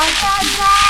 Bye, Dada.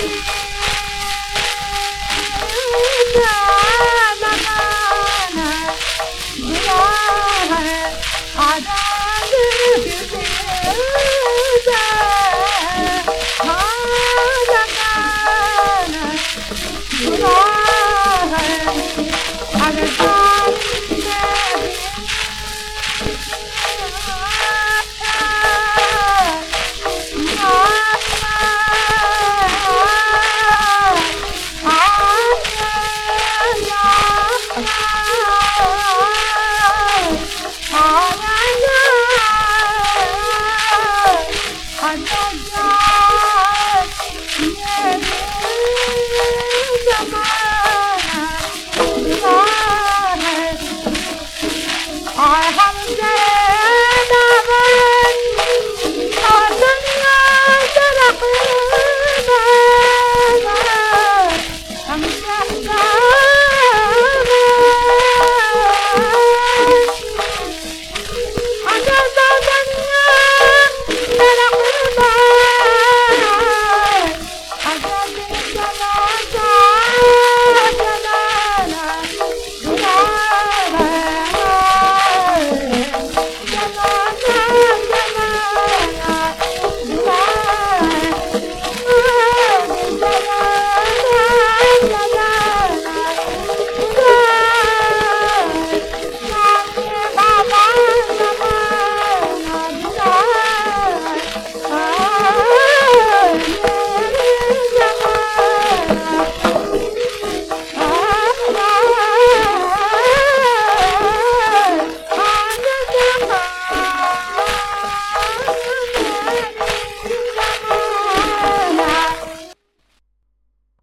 Thank you. I have